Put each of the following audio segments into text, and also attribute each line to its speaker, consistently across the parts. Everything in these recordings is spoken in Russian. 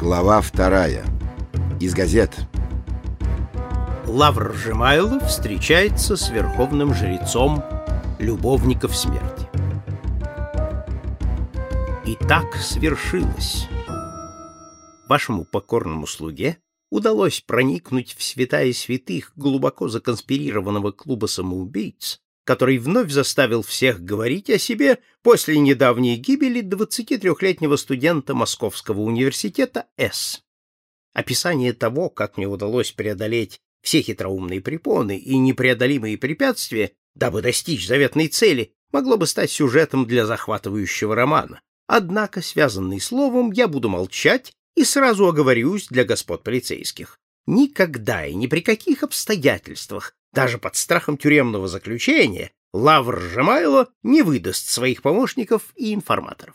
Speaker 1: Глава вторая. Из газет.
Speaker 2: Лавр Жемайлов встречается с верховным жрецом любовников смерти. И так свершилось. Вашему покорному слуге удалось проникнуть в святая святых глубоко законспирированного клуба самоубийц, который вновь заставил всех говорить о себе после недавней гибели 23-летнего студента Московского университета С. Описание того, как мне удалось преодолеть все хитроумные препоны и непреодолимые препятствия, дабы достичь заветной цели, могло бы стать сюжетом для захватывающего романа. Однако, связанный словом, я буду молчать и сразу оговорюсь для господ полицейских. Никогда и ни при каких обстоятельствах даже под страхом тюремного заключения Лавр Жемайло не выдаст своих помощников и информаторов.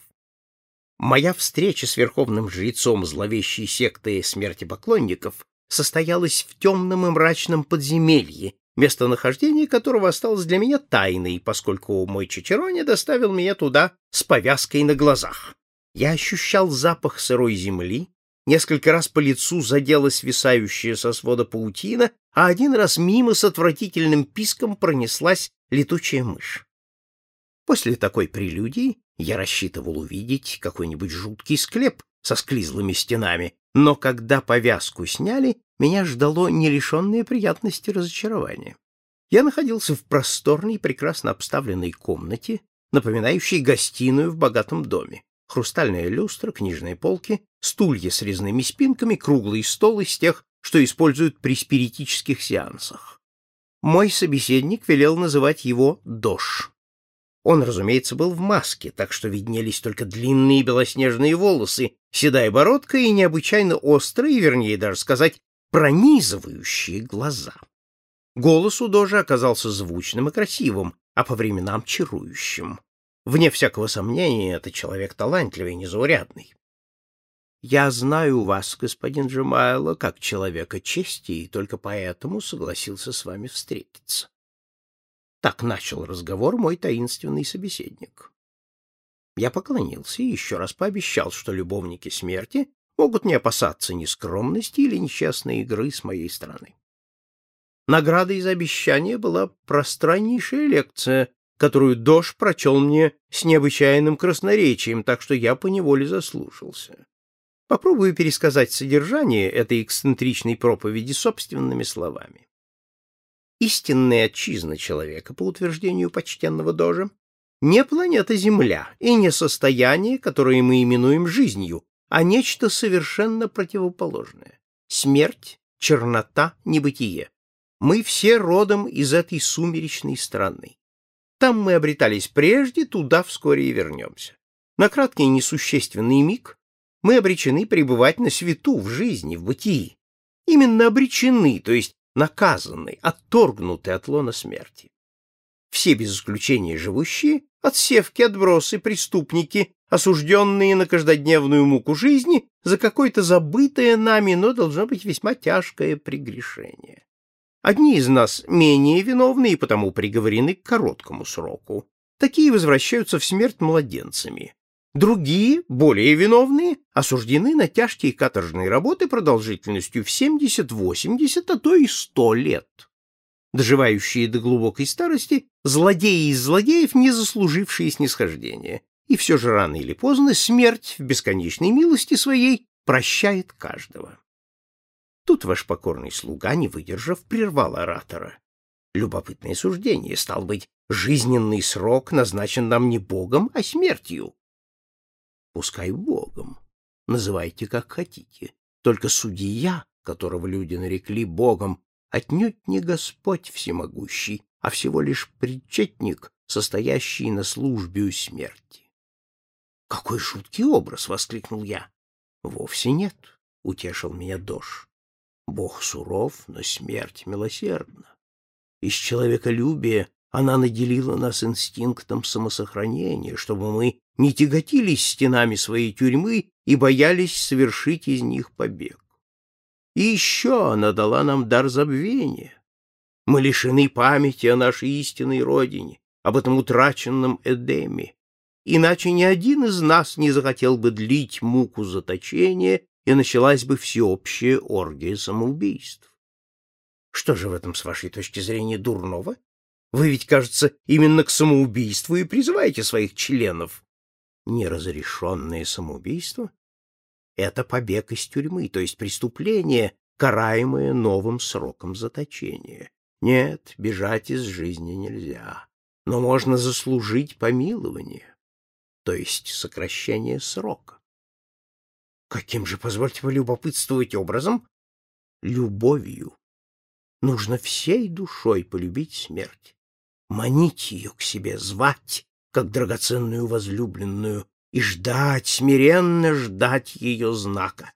Speaker 2: Моя встреча с верховным жрецом зловещей секты смерти поклонников состоялась в темном и мрачном подземелье, местонахождение которого осталось для меня тайной, поскольку мой Чичероне доставил меня туда с повязкой на глазах. Я ощущал запах сырой земли, Несколько раз по лицу задела свисающая со свода паутина, а один раз мимо с отвратительным писком пронеслась летучая мышь. После такой прелюдии я рассчитывал увидеть какой-нибудь жуткий склеп со склизлыми стенами, но когда повязку сняли, меня ждало нелишенное приятности разочарования. Я находился в просторной, прекрасно обставленной комнате, напоминающей гостиную в богатом доме хрустальная люстра, книжные полки, стулья с резными спинками, круглый стол из тех, что используют при спиритических сеансах. Мой собеседник велел называть его Дош. Он, разумеется, был в маске, так что виднелись только длинные белоснежные волосы, седая бородка и необычайно острые, вернее даже сказать, пронизывающие глаза. Голос у Дожа оказался звучным и красивым, а по временам чарующим. Вне всякого сомнения, это человек талантливый, незаурядный. Я знаю вас, господин Джемайло, как человека чести, и только поэтому согласился с вами встретиться. Так начал разговор мой таинственный собеседник. Я поклонился и еще раз пообещал, что любовники смерти могут не опасаться ни скромности или несчастной игры с моей стороны. Наградой за обещание была пространнейшая лекция которую Дош прочел мне с необычайным красноречием, так что я поневоле заслушался. Попробую пересказать содержание этой эксцентричной проповеди собственными словами. Истинная отчизна человека, по утверждению почтенного Дожа, не планета Земля и не состояние, которое мы именуем жизнью, а нечто совершенно противоположное — смерть, чернота, небытие. Мы все родом из этой сумеречной страны. Там мы обретались прежде, туда вскоре и вернемся. На краткий несущественный миг мы обречены пребывать на свету, в жизни, в бытии. Именно обречены, то есть наказаны, отторгнуты от лона смерти. Все без исключения живущие, отсевки, отбросы, преступники, осужденные на каждодневную муку жизни за какое-то забытое нами, но должно быть весьма тяжкое прегрешение. Одни из нас менее виновны и потому приговорены к короткому сроку. Такие возвращаются в смерть младенцами. Другие, более виновные, осуждены на тяжкие каторжные работы продолжительностью в 70-80, а то и 100 лет. Доживающие до глубокой старости, злодеи из злодеев, не заслужившие снисхождения. И все же рано или поздно смерть в бесконечной милости своей прощает каждого. Тут ваш покорный слуга, не выдержав, прервал оратора. Любопытное суждение, стал быть, жизненный срок назначен нам не Богом, а смертью. Пускай Богом. Называйте как хотите. Только судья, которого люди нарекли Богом, отнюдь не Господь всемогущий, а всего лишь причетник, состоящий на службе у смерти. «Какой жуткий образ!» — воскликнул я. «Вовсе нет», — утешил меня Дош. Бог суров, но смерть милосердна. Из человеколюбия она наделила нас инстинктом самосохранения, чтобы мы не тяготились стенами своей тюрьмы и боялись совершить из них побег. И еще она дала нам дар забвения. Мы лишены памяти о нашей истинной родине, об этом утраченном Эдеме. Иначе ни один из нас не захотел бы длить муку заточения и началась бы всеобщая оргия самоубийств. Что же в этом, с вашей точки зрения, дурного? Вы ведь, кажется, именно к самоубийству и призываете своих членов. Неразрешенное самоубийство — это побег из тюрьмы, то есть преступление, караемое новым сроком заточения. Нет, бежать из жизни нельзя, но можно заслужить помилование, то есть сокращение срока. Каким же, позвольте полюбопытствовать образом? Любовью. Нужно всей душой полюбить смерть, манить ее к себе, звать, как драгоценную возлюбленную, и ждать, смиренно ждать ее знака.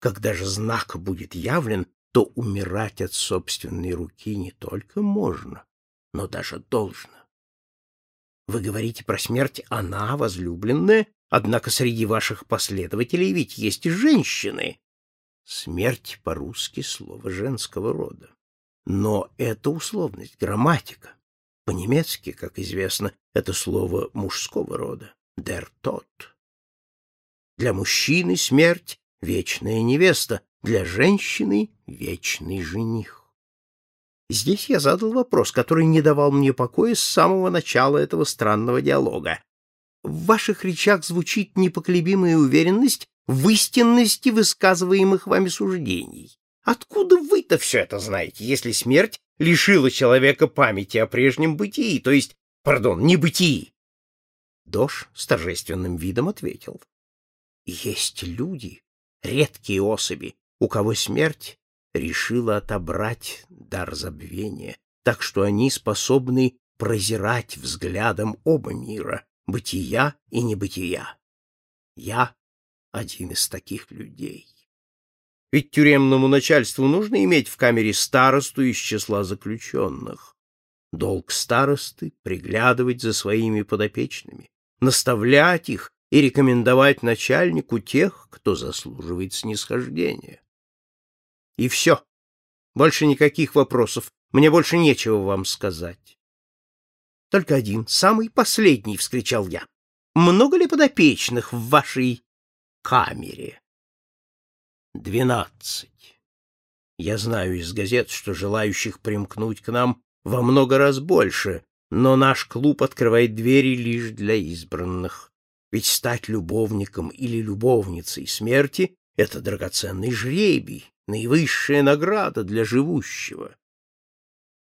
Speaker 2: Когда же знак будет явлен, то умирать от собственной руки не только можно, но даже должно. Вы говорите про смерть «она, возлюбленная», однако среди ваших последователей ведь есть и женщины. Смерть по-русски слово женского рода. Но это условность, грамматика. По-немецки, как известно, это слово мужского рода — der Tod. Для мужчины смерть — вечная невеста, для женщины — вечный жених. Здесь я задал вопрос, который не давал мне покоя с самого начала этого странного диалога. В ваших речах звучит непоколебимая уверенность в истинности высказываемых вами суждений. Откуда вы-то все это знаете, если смерть лишила человека памяти о прежнем бытии, то есть, пардон, не бытии? Дош с торжественным видом ответил. Есть люди, редкие особи, у кого смерть решила отобрать дар забвения, так что они способны прозирать взглядом оба мира, бытия и небытия. Я один из таких людей. Ведь тюремному начальству нужно иметь в камере старосту из числа заключенных. Долг старосты — приглядывать за своими подопечными, наставлять их и рекомендовать начальнику тех, кто заслуживает снисхождения. И все. Больше никаких вопросов. Мне больше нечего вам сказать. Только один, самый последний, — вскричал я. Много ли подопечных в вашей камере? Двенадцать. Я знаю из газет, что желающих примкнуть к нам во много раз больше, но наш клуб открывает двери лишь для избранных. Ведь стать любовником или любовницей смерти — это драгоценный жребий, наивысшая награда для живущего.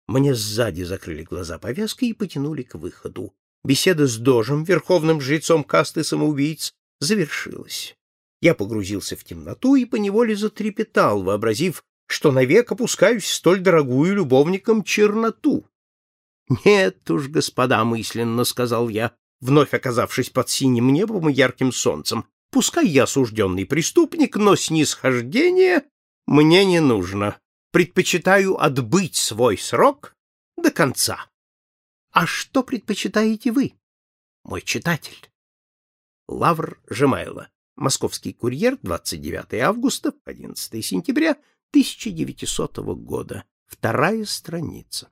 Speaker 2: Мне сзади закрыли глаза повязкой и потянули к выходу. Беседа с Дожем, верховным жрецом касты самоубийц, завершилась. Я погрузился в темноту и поневоле затрепетал, вообразив, что навек опускаюсь в столь дорогую любовникам черноту. «Нет уж, господа», — мысленно сказал я, вновь оказавшись под синим небом и ярким солнцем, «пускай я осужденный преступник, но снисхождение мне не нужно. Предпочитаю отбыть свой срок до конца. А что предпочитаете вы, мой читатель? Лавр Жемайло. Московский курьер, 29 августа, 11 сентября 1900 года. Вторая страница.